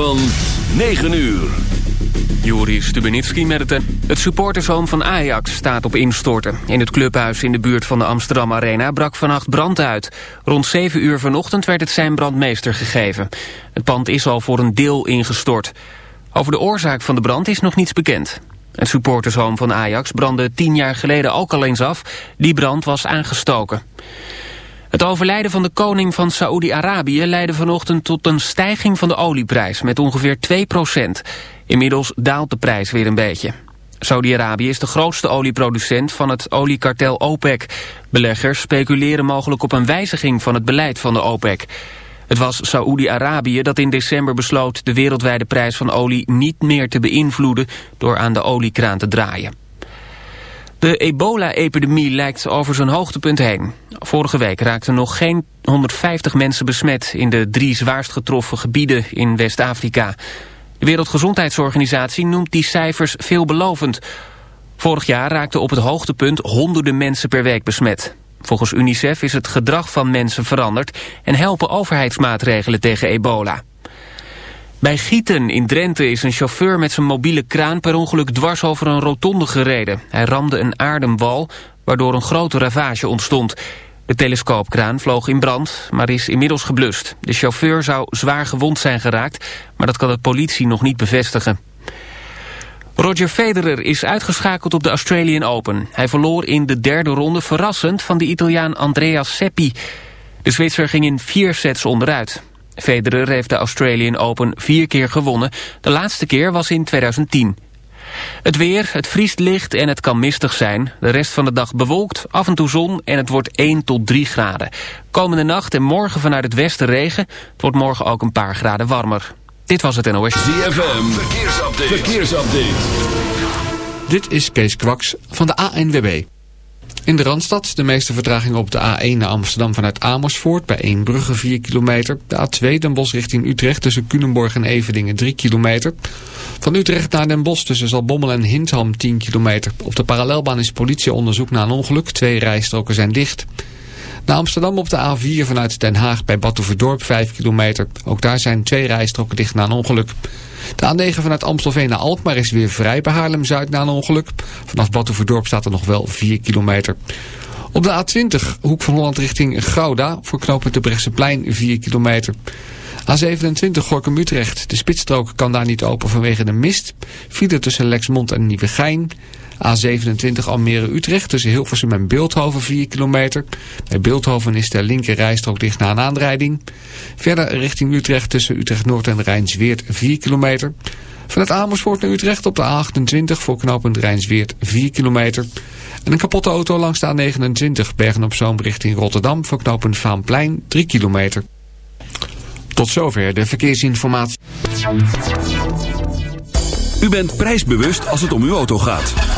van 9 uur. Juri Stubenitski met het... Het supportershome van Ajax staat op instorten. In het clubhuis in de buurt van de Amsterdam Arena brak vannacht brand uit. Rond 7 uur vanochtend werd het zijn brandmeester gegeven. Het pand is al voor een deel ingestort. Over de oorzaak van de brand is nog niets bekend. Het supportershome van Ajax brandde tien jaar geleden ook al eens af. Die brand was aangestoken. Het overlijden van de koning van Saoedi-Arabië leidde vanochtend tot een stijging van de olieprijs met ongeveer 2% Inmiddels daalt de prijs weer een beetje. Saudi-Arabië is de grootste olieproducent van het oliekartel OPEC. Beleggers speculeren mogelijk op een wijziging van het beleid van de OPEC. Het was Saoedi-Arabië dat in december besloot de wereldwijde prijs van olie niet meer te beïnvloeden door aan de oliekraan te draaien. De ebola-epidemie lijkt over zijn hoogtepunt heen. Vorige week raakten nog geen 150 mensen besmet in de drie zwaarst getroffen gebieden in West-Afrika. De Wereldgezondheidsorganisatie noemt die cijfers veelbelovend. Vorig jaar raakten op het hoogtepunt honderden mensen per week besmet. Volgens UNICEF is het gedrag van mensen veranderd... en helpen overheidsmaatregelen tegen ebola. Bij Gieten in Drenthe is een chauffeur met zijn mobiele kraan... per ongeluk dwars over een rotonde gereden. Hij ramde een aardenwal, waardoor een grote ravage ontstond... De telescoopkraan vloog in brand, maar is inmiddels geblust. De chauffeur zou zwaar gewond zijn geraakt, maar dat kan de politie nog niet bevestigen. Roger Federer is uitgeschakeld op de Australian Open. Hij verloor in de derde ronde verrassend van de Italiaan Andrea Seppi. De Zwitser ging in vier sets onderuit. Federer heeft de Australian Open vier keer gewonnen. De laatste keer was in 2010. Het weer, het vriest licht en het kan mistig zijn. De rest van de dag bewolkt, af en toe zon en het wordt 1 tot 3 graden. Komende nacht en morgen vanuit het westen regen. Het wordt morgen ook een paar graden warmer. Dit was het NOS. ZFM, verkeersupdate. verkeersupdate. Dit is Kees Kwaks van de ANWB. In de Randstad de meeste vertragingen op de A1 naar Amsterdam vanuit Amersfoort... bij Eembrugge 4 kilometer. De A2 Den Bosch richting Utrecht tussen Culemborg en Evedingen 3 kilometer. Van Utrecht naar Den Bosch tussen Zalbommel en Hindham 10 kilometer. Op de parallelbaan is politieonderzoek naar een ongeluk. Twee rijstroken zijn dicht. Naar Amsterdam op de A4 vanuit Den Haag bij Batuverdorp 5 kilometer. Ook daar zijn twee rijstroken dicht na een ongeluk. De A9 vanuit Amstelveen naar Alkmaar is weer vrij bij Haarlem-Zuid na een ongeluk. Vanaf Batuverdorp staat er nog wel 4 kilometer. Op de A20, hoek van Holland richting Gouda, voor knooppunt de Brechtseplein 4 kilometer. A27 Gorkum-Utrecht, de spitsstrook kan daar niet open vanwege de mist. File tussen Lexmond en Nieuwegein. A27 Almere-Utrecht tussen Hilversum en Beeldhoven 4 kilometer. Bij Beeldhoven is de linker rijstrook dicht na een aanrijding. Verder richting Utrecht tussen Utrecht-Noord en Rijnsweert 4 kilometer. Vanuit Amersfoort naar Utrecht op de A28 voor knooppunt Rijnsweert 4 kilometer. En een kapotte auto langs de A29 Bergen-op-Zoom richting Rotterdam voor knooppunt Vaanplein 3 kilometer. Tot zover de verkeersinformatie. U bent prijsbewust als het om uw auto gaat.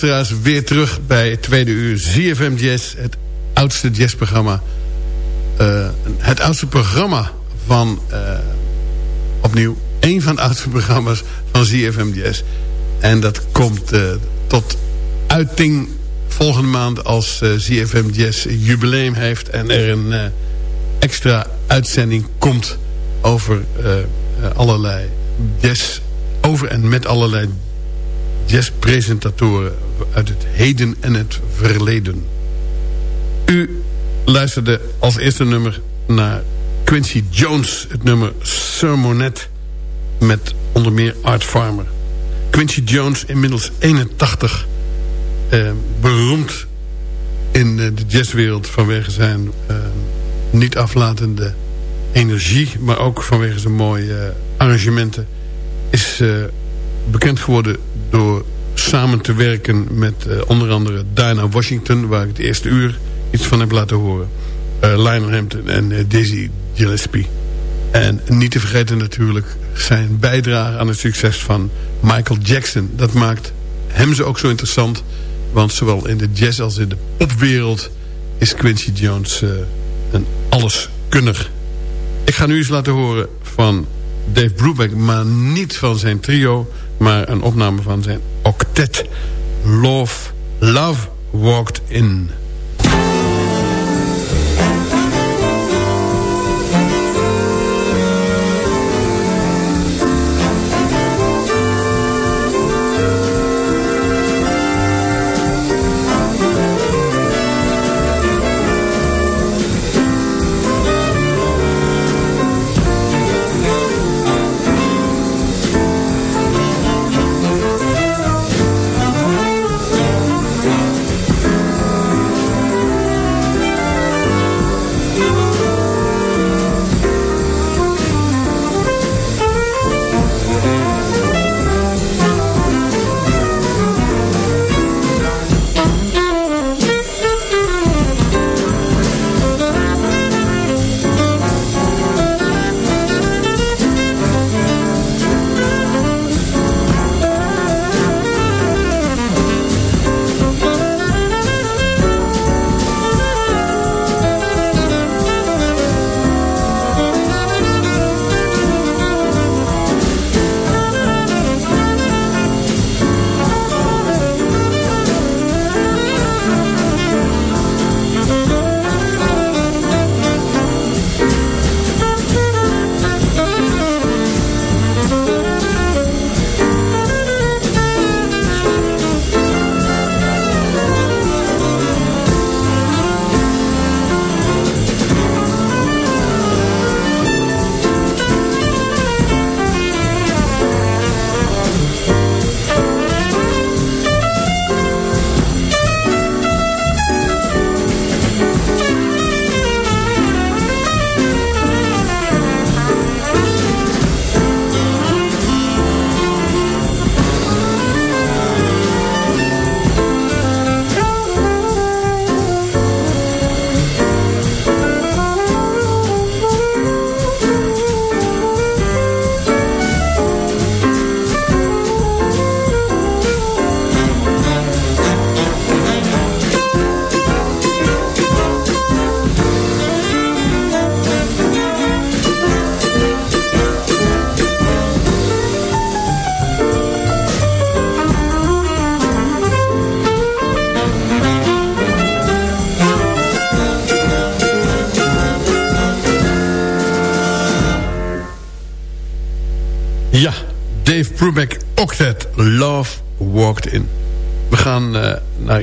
Luisteraars weer terug bij het tweede uur ZFM Jazz. Het oudste jazzprogramma. Uh, het oudste programma van... Uh, opnieuw, één van de oudste programma's van ZFM Jazz. En dat komt uh, tot uiting volgende maand als ZFM Jazz jubileum heeft... en er een extra uitzending komt over allerlei jazz... over en met allerlei jazzpresentatoren uit het heden en het verleden. U luisterde als eerste nummer naar Quincy Jones, het nummer Sermonet met onder meer Art Farmer. Quincy Jones, inmiddels 81, eh, beroemd in de jazzwereld vanwege zijn eh, niet aflatende energie... maar ook vanwege zijn mooie eh, arrangementen... is bekend geworden door samen te werken met uh, onder andere Diana Washington... waar ik het eerste uur iets van heb laten horen. Uh, Lionel Hampton en uh, Dizzy Gillespie. En niet te vergeten natuurlijk zijn bijdrage aan het succes van Michael Jackson. Dat maakt hem zo ook zo interessant. Want zowel in de jazz als in de popwereld is Quincy Jones een alleskunner. Ik ga nu eens laten horen van Dave Brubeck, maar niet van zijn trio... maar een opname van zijn octet Love, Love Walked In.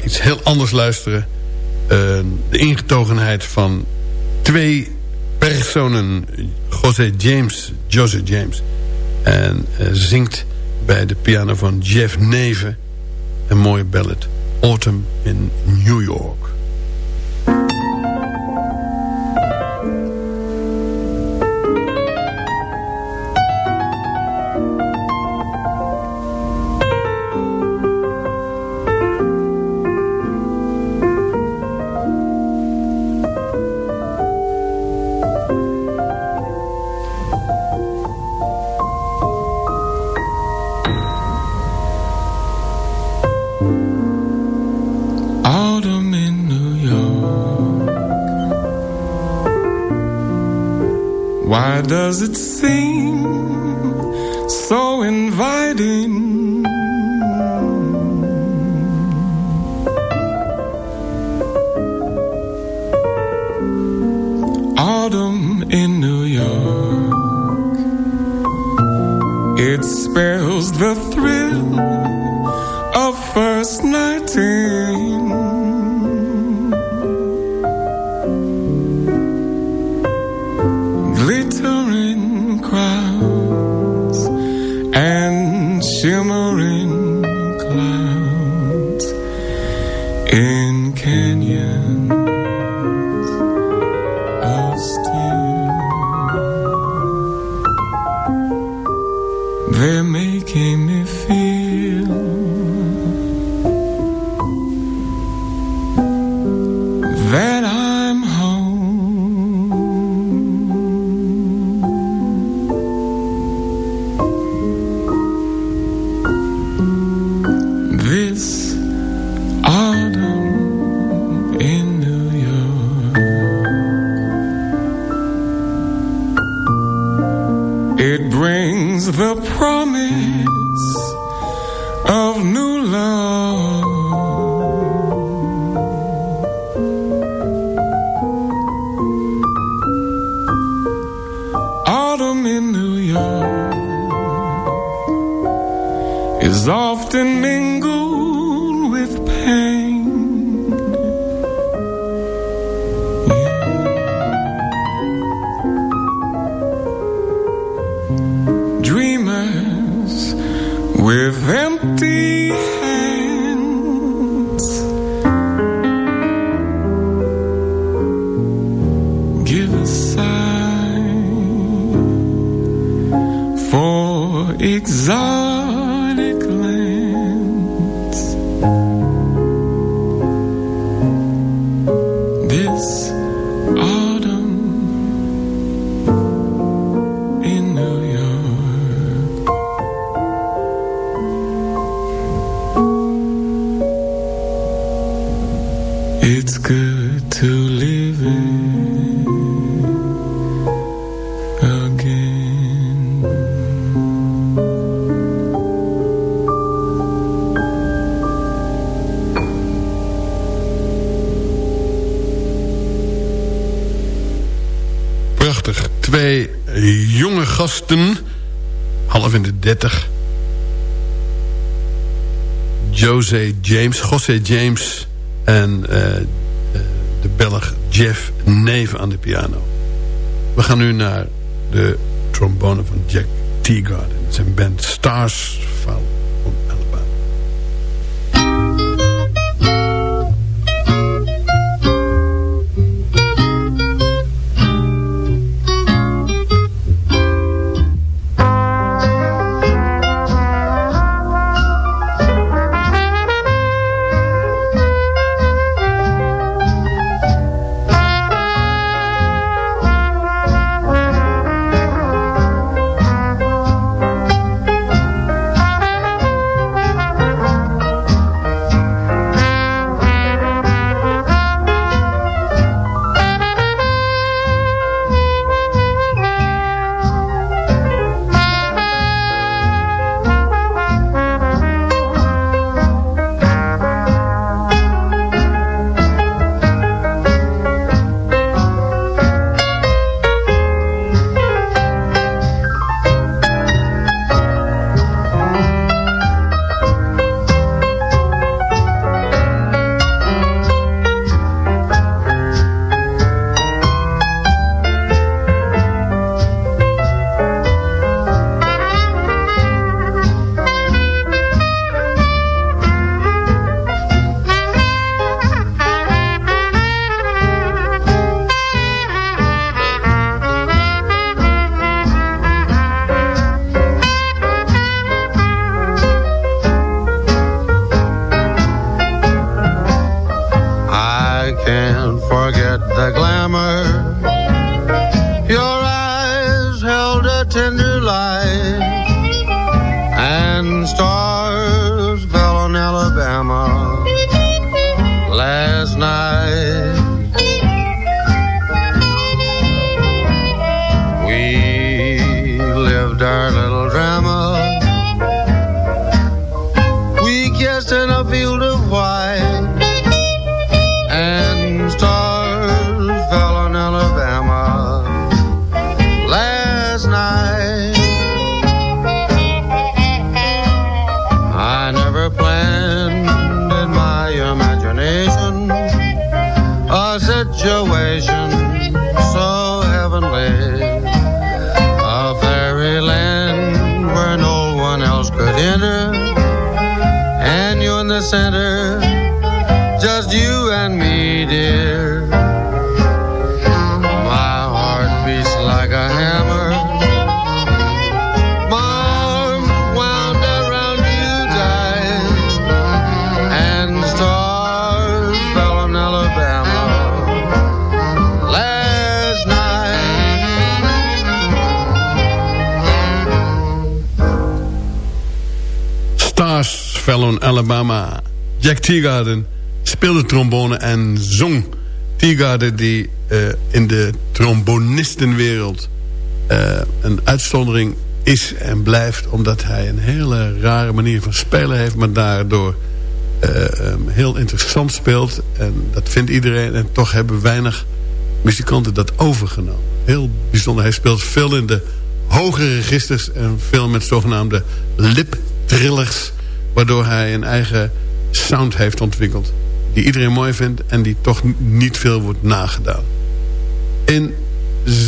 Iets heel anders luisteren. Uh, de ingetogenheid van twee personen. José James, José James. En uh, zingt bij de piano van Jeff Neve... een mooie ballad. Autumn in New York. Sim. James, Jose James en uh, de Belg Jeff Neve aan de piano. We gaan nu naar de trombone van Jack Teagarden. Zijn band Stars van Alabama. Jack Teagarden speelde trombone en zong. Teagarden die eh, in de trombonistenwereld eh, een uitzondering is en blijft... omdat hij een hele rare manier van spelen heeft... maar daardoor eh, heel interessant speelt. En dat vindt iedereen. En toch hebben weinig muzikanten dat overgenomen. Heel bijzonder. Hij speelt veel in de hogere registers... en veel met zogenaamde lip-trillers... waardoor hij een eigen sound heeft ontwikkeld... die iedereen mooi vindt en die toch niet veel wordt nagedaan. In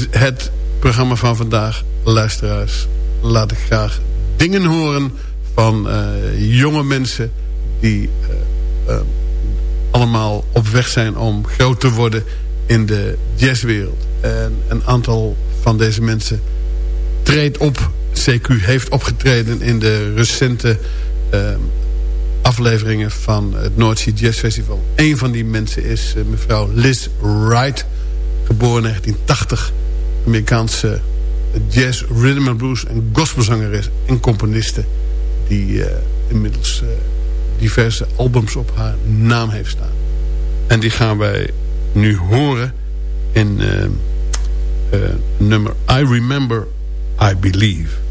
het programma van vandaag, luisteraars... laat ik graag dingen horen van uh, jonge mensen... die uh, uh, allemaal op weg zijn om groot te worden in de jazzwereld. En een aantal van deze mensen treedt op. CQ heeft opgetreden in de recente afleveringen van het Noordzee Jazz Festival. Een van die mensen is uh, mevrouw Liz Wright. Geboren in 1980. Amerikaanse jazz, rhythm and blues en gospelzangeres en componiste. Die uh, inmiddels diverse albums op haar naam heeft staan. En die gaan wij nu horen in nummer I Remember, I Believe.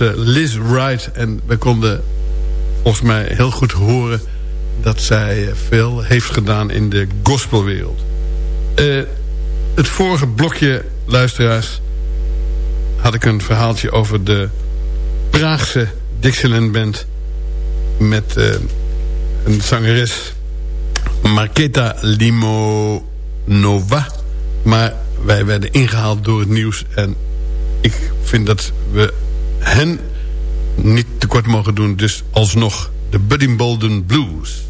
Eh, Liz Wright en we konden volgens mij heel goed horen... dat zij eh, veel heeft gedaan in de gospelwereld. Uh, het vorige blokje, luisteraars... had ik een verhaaltje over de Praagse Dixieland Band... met een zangeres Marketa Limonova. Maar wij werden ingehaald door het nieuws... en ik vind dat we hen niet tekort mogen doen. Dus alsnog de Budding Bolden Blues.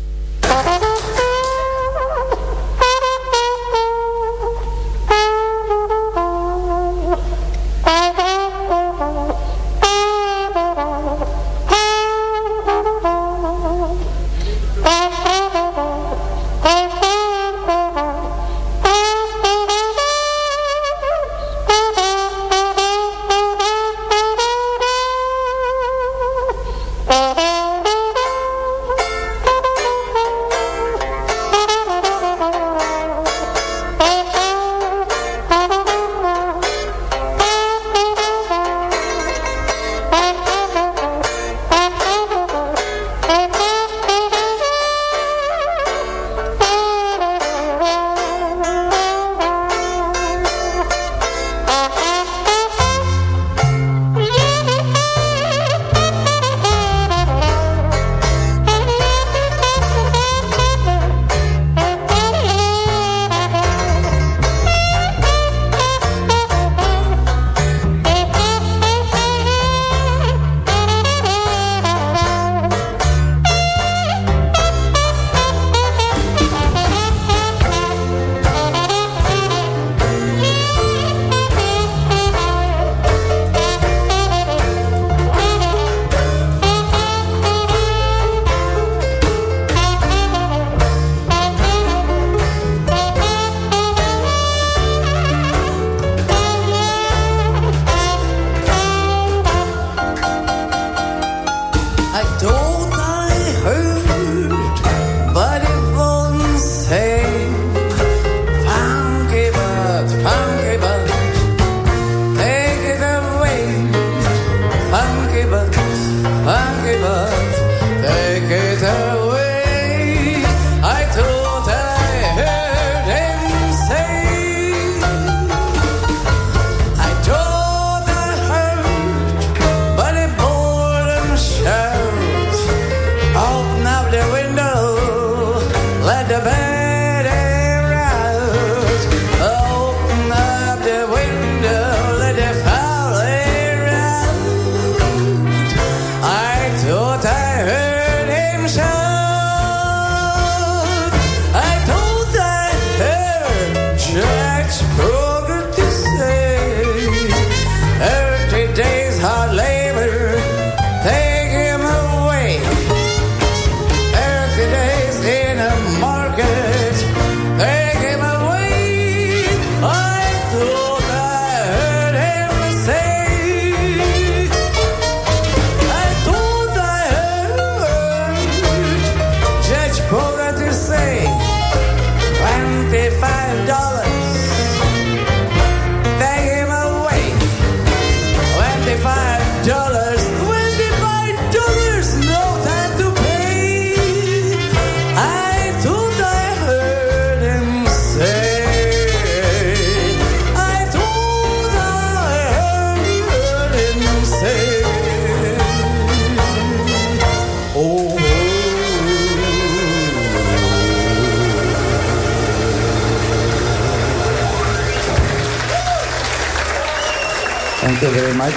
Thank you very much.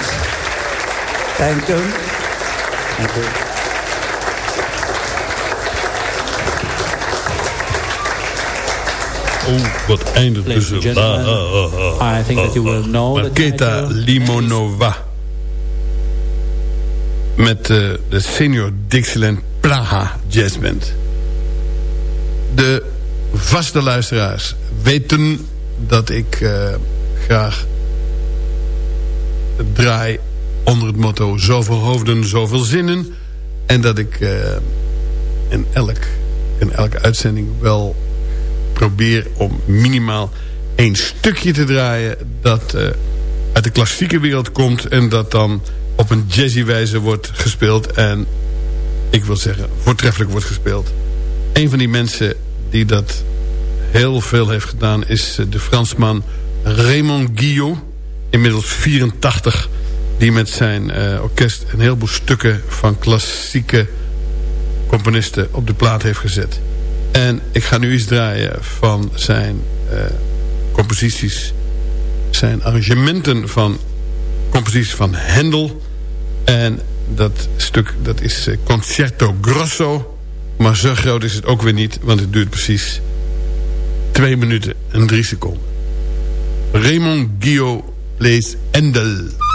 Thank you. Thank you. Oh, wat eindigt Ladies and tussen... gentlemen, I think that you will know Marketa. Limonova. Met eh, de Senior Dixieland Praha Jazz Band. De vaste luisteraars weten dat ik eh, graag draai onder het motto... zoveel hoofden, zoveel zinnen. En dat ik eh, in, elk, in elke uitzending wel probeer om minimaal één stukje te draaien... dat eh, uit de klassieke wereld komt... en dat dan op een jazzy wijze wordt gespeeld. En ik wil zeggen, voortreffelijk wordt gespeeld. Een van die mensen die dat heel veel heeft gedaan... is de Fransman Raymond Guillot. Inmiddels 84. Die met zijn uh, orkest een heleboel stukken van klassieke componisten op de plaat heeft gezet. En ik ga nu iets draaien van zijn uh, composities. Zijn arrangementen van composities van Handel. En dat stuk dat is uh, Concerto Grosso. Maar zo groot is het ook weer niet. Want het duurt precies 2 minuten en 3 seconden. Raymond Guillaume Place Endel.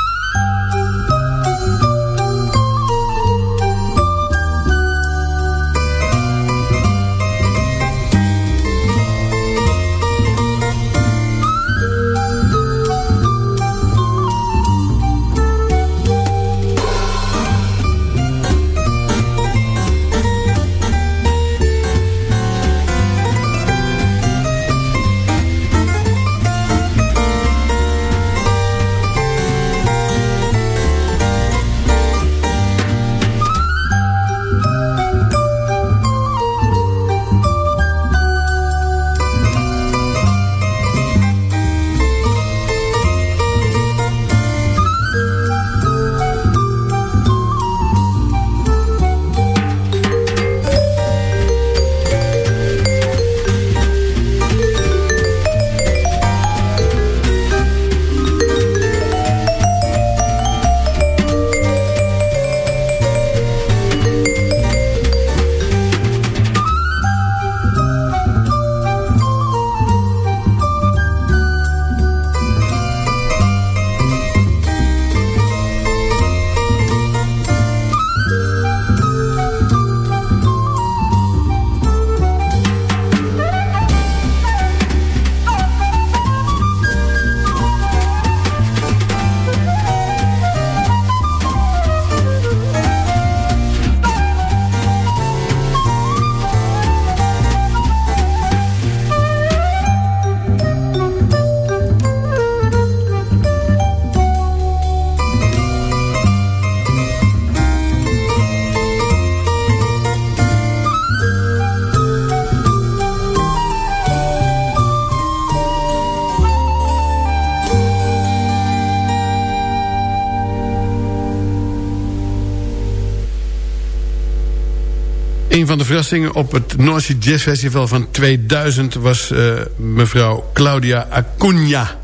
Verrassingen op het Noordse Jazz Festival van 2000... was uh, mevrouw Claudia Acuna.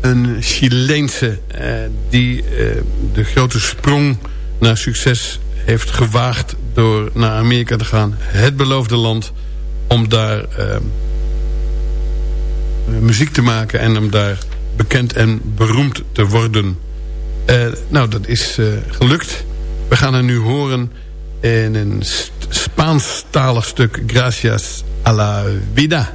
Een Chileense uh, die uh, de grote sprong naar succes heeft gewaagd... door naar Amerika te gaan. Het beloofde land om daar muziek te maken... en om daar bekend en beroemd te worden. nou, dat is gelukt. We gaan haar nu horen in een Spaanstalig stuk Gracias a la Vida.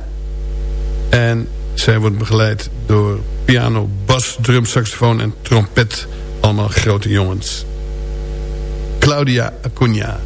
En zij wordt begeleid door piano, bas, drum, saxofoon en trompet. Allemaal grote jongens. Claudia Acuna.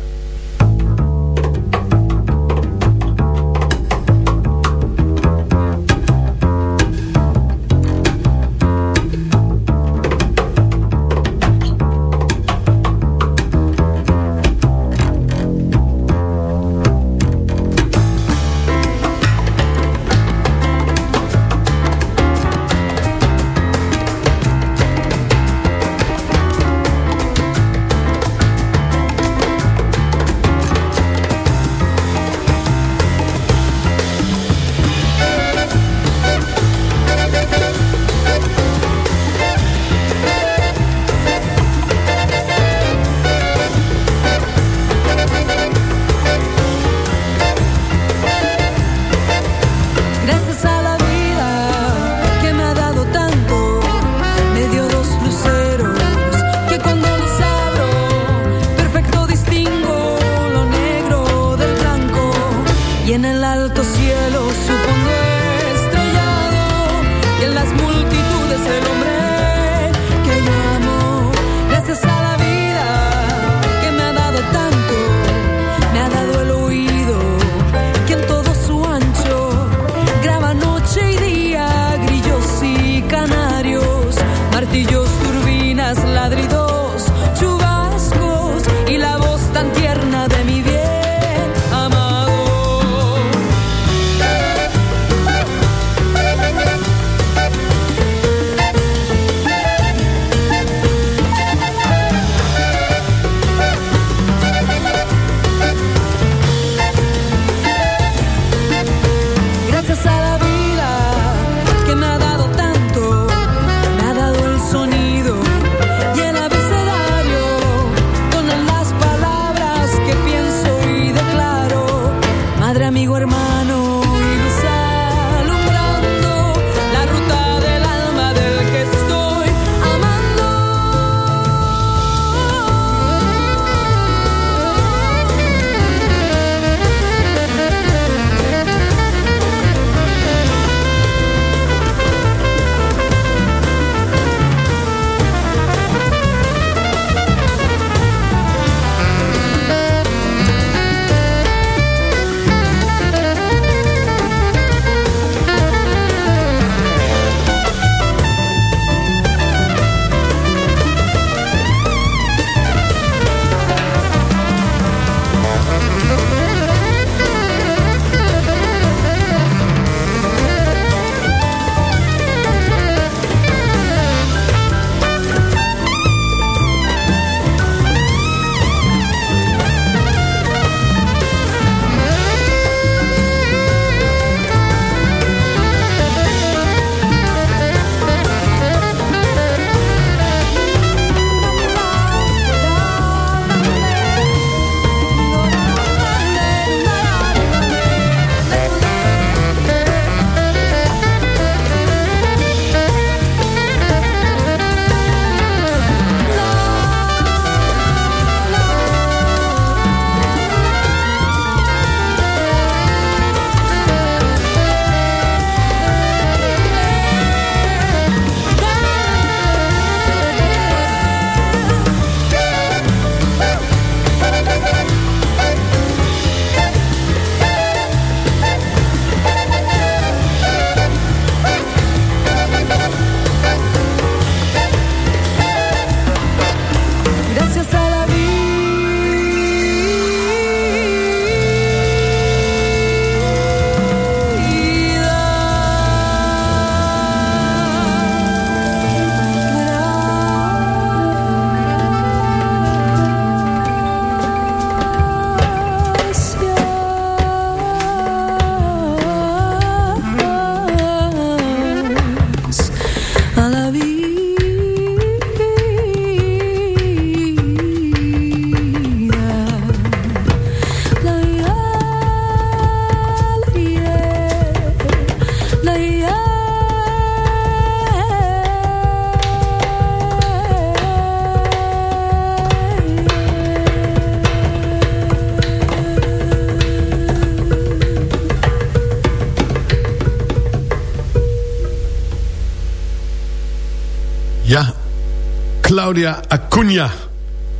Claudia Acuna.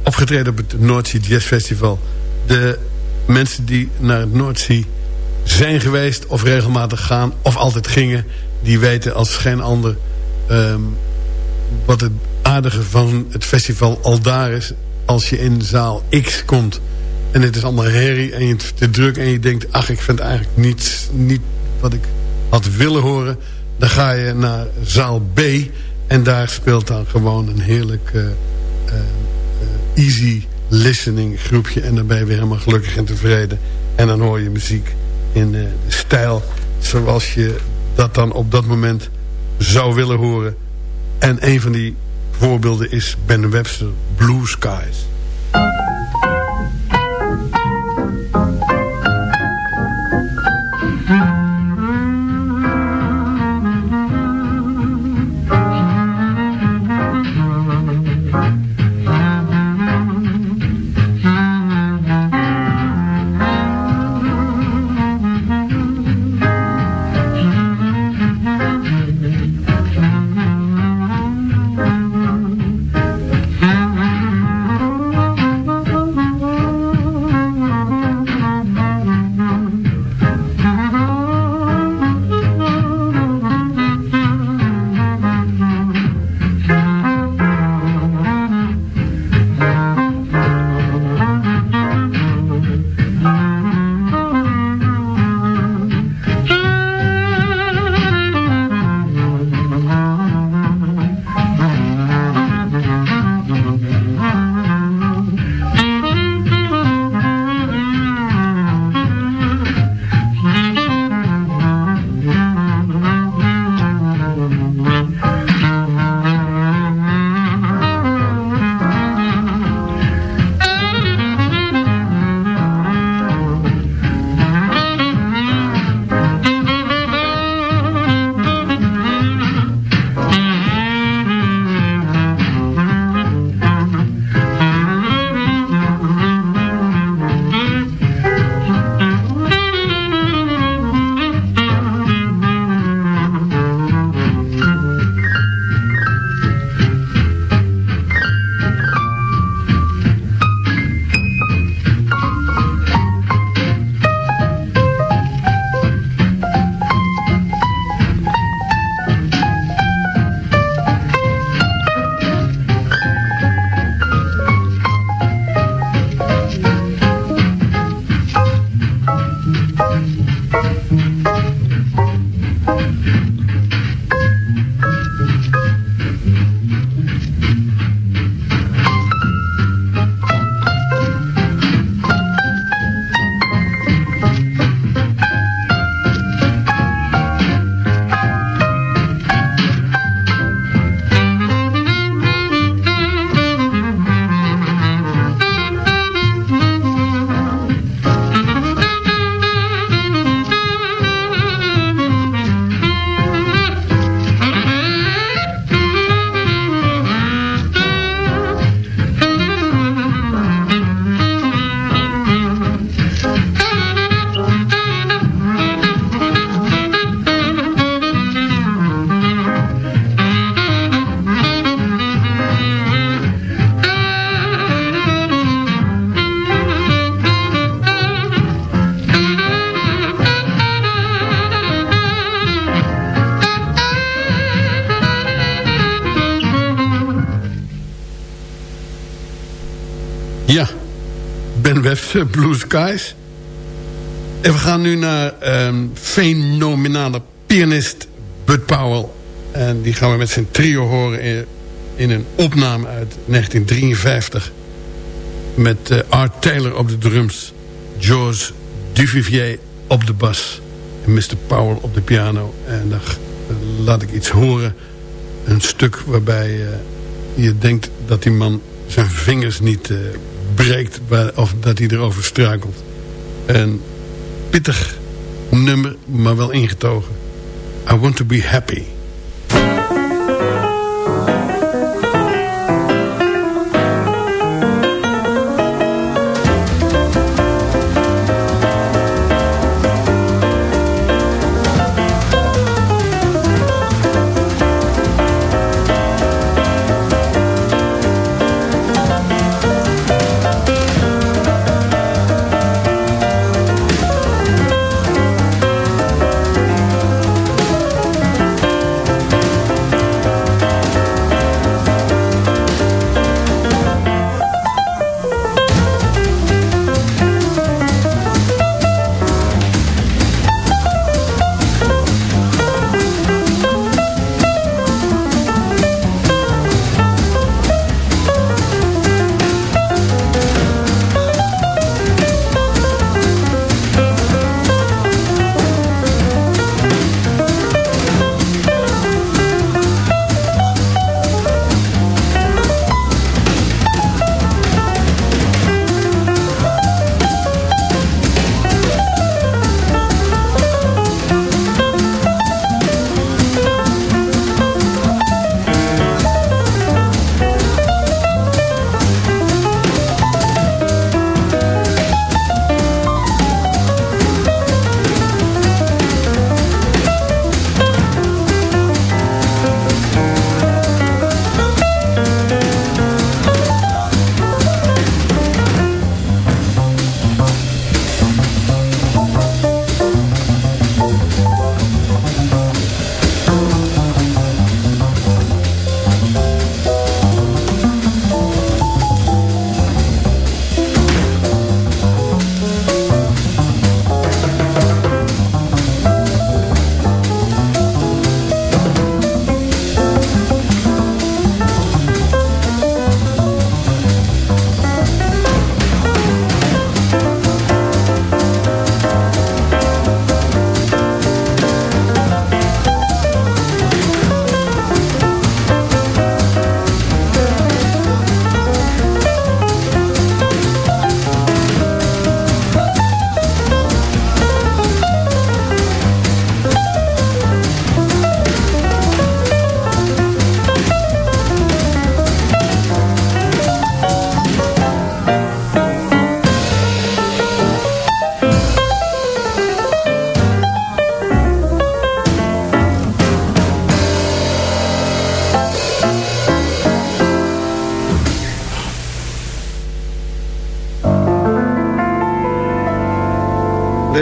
Opgetreden op het Noordzee Jazz Festival. De mensen die naar het Noordzee zijn geweest... of regelmatig gaan, of altijd gingen... die weten als geen ander... ehm, wat het aardige van het festival al daar is... als je in zaal X komt... en het is allemaal herrie en je het te druk... en je denkt, ach, ik vind eigenlijk niet, niet wat ik had willen horen... dan ga je naar zaal B... en daar speelt dan gewoon een heerlijk... eh, eh, eh, easy listening groepje... en dan ben je weer helemaal gelukkig en tevreden... en dan hoor je muziek in de stijl... zoals je dat dan op dat moment zou willen horen... En een van die voorbeelden is Ben Webster Blue Skies. Webster, Blue Skies. En we gaan nu naar een fenomenale pianist Bud Powell. En die gaan we met zijn trio horen in, in een opname uit 1953. Met uh, Art Taylor op de drums. George Duvivier op de bas. En Mr. Powell op de piano. En dan uh, laat ik iets horen. Een stuk waarbij je denkt dat die man zijn vingers niet breekt of dat hij erover struikelt. Een pittig nummer, maar wel ingetogen. I want to be happy.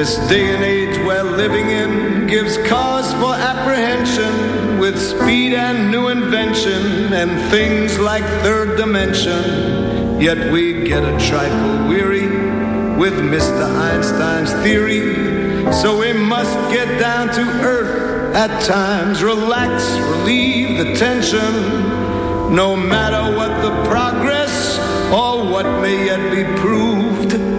This day and age we're living in gives cause for apprehension with speed and new invention and things like third dimension. Yet we get a trifle weary with Mr. Einstein's theory. So we must get down to earth at times, relax, relieve the tension. No matter what the progress or what may yet be proved.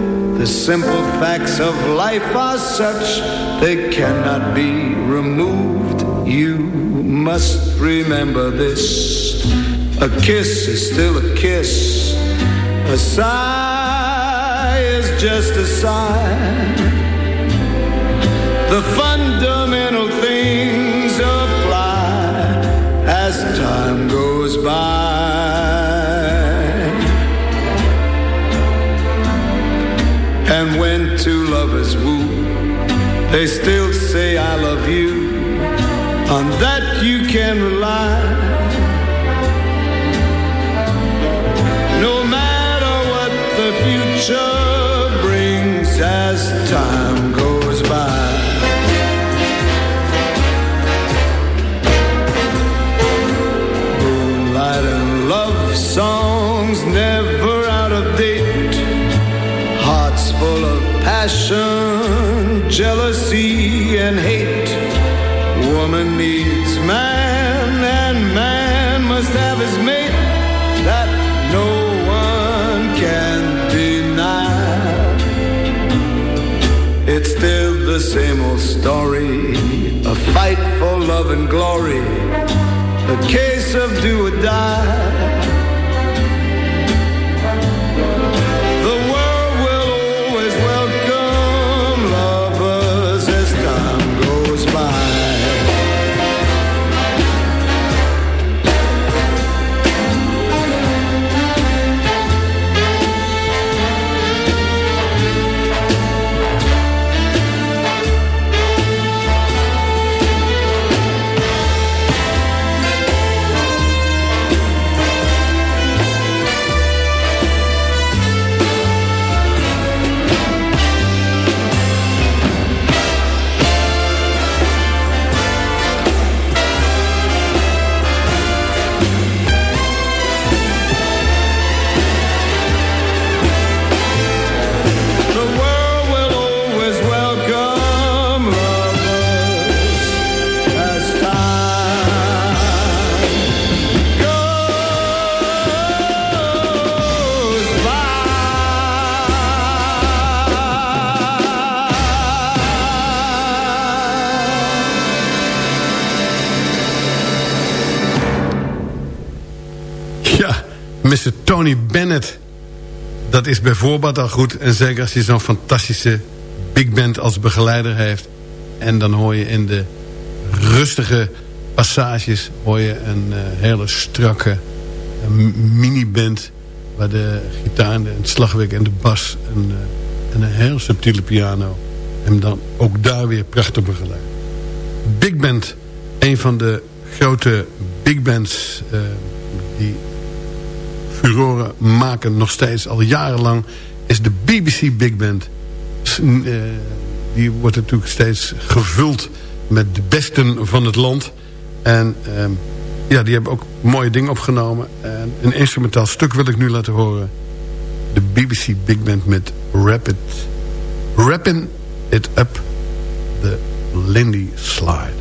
Simple facts of life are such they cannot be removed. You must remember this. A kiss is still a kiss. A sigh is just a sigh. The fundamental they still say I love you. On that you can rely. Jealousy, and hate. Woman needs man, and man must have his mate. That no one can deny. It's still the same old story. A fight for love and glory. A case of do or die. Is bijvoorbeeld al goed. En zeker als hij zo'n fantastische big band als begeleider heeft. En dan hoor je in de rustige passages... hoor je een eh, hele strakke mini-band... waar de gitaar en het slagwerk en de bas... En, eh, en een heel subtiele piano... hem dan ook daar weer prachtig begeleiden. Big Band, een van de grote big bands... eh, die furoren maken nog steeds al jarenlang... is de BBC Big Band. Eh, die wordt natuurlijk steeds gevuld met de besten van het land. En ehm, ja, die hebben ook mooie dingen opgenomen. En een instrumentaal stuk wil ik nu laten horen. De BBC Big Band met Rapid. Rapping It Up the Lindy Slide.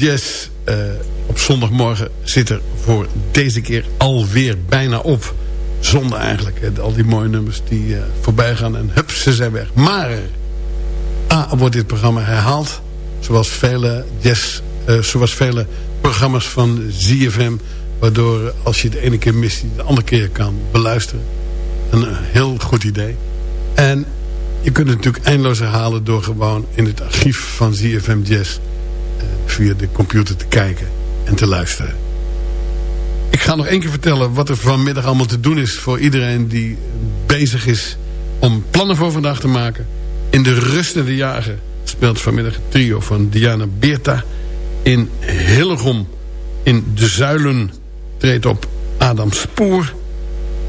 Jazz uh, op zondagmorgen zit er voor deze keer alweer bijna op. Zonde eigenlijk. Al die mooie nummers die uh, voorbij gaan en hup, ze zijn weg. Maar A, wordt dit programma herhaald. Zoals vele, jazz, uh, zoals vele programma's van ZFM. Waardoor als je het ene keer mist, je de andere keer kan beluisteren. Een heel goed idee. En je kunt het natuurlijk eindeloos herhalen door gewoon in het archief van ZFM Jazz via de computer te kijken en te luisteren. Ik ga nog één keer vertellen wat er vanmiddag allemaal te doen is voor iedereen die bezig is om plannen voor vandaag te maken. In de rustende jagen speelt vanmiddag het trio van Diana Beerta. In Hillegom in De Zuilen treedt op Adam Spoor.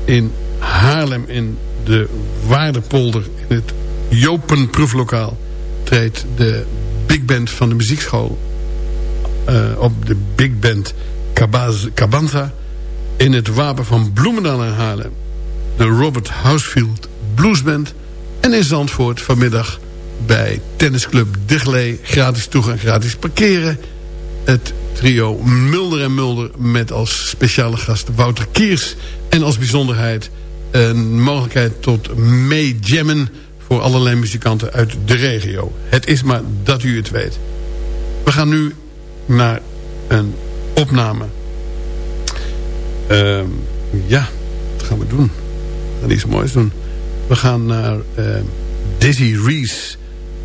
In Haarlem in de Waardepolder in het Jopen proeflokaal treedt de big band van de muziekschool op de big band Cabanza in het wapen van Bloemendaal en Haarlem de Robert Housefield Bluesband en in Zandvoort vanmiddag bij tennisclub Diglee gratis toegang, gratis parkeren het trio Mulder en Mulder met als speciale gast Wouter Kiers en als bijzonderheid een mogelijkheid tot meejammen voor allerlei muzikanten uit de regio. Het is maar dat u het weet. We gaan nu naar een opname. Uh, ja, wat gaan we doen? We gaan iets moois doen. We gaan naar uh, Dizzy Reese,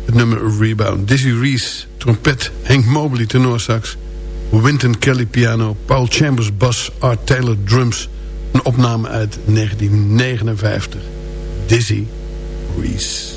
het nummer Rebound. Dizzy Reese, trompet, Henk Mobley, tenorsax... Wynton Kelly piano, Paul Chambers bas, Art Taylor drums... Een opname uit 1959. Dizzy Reese.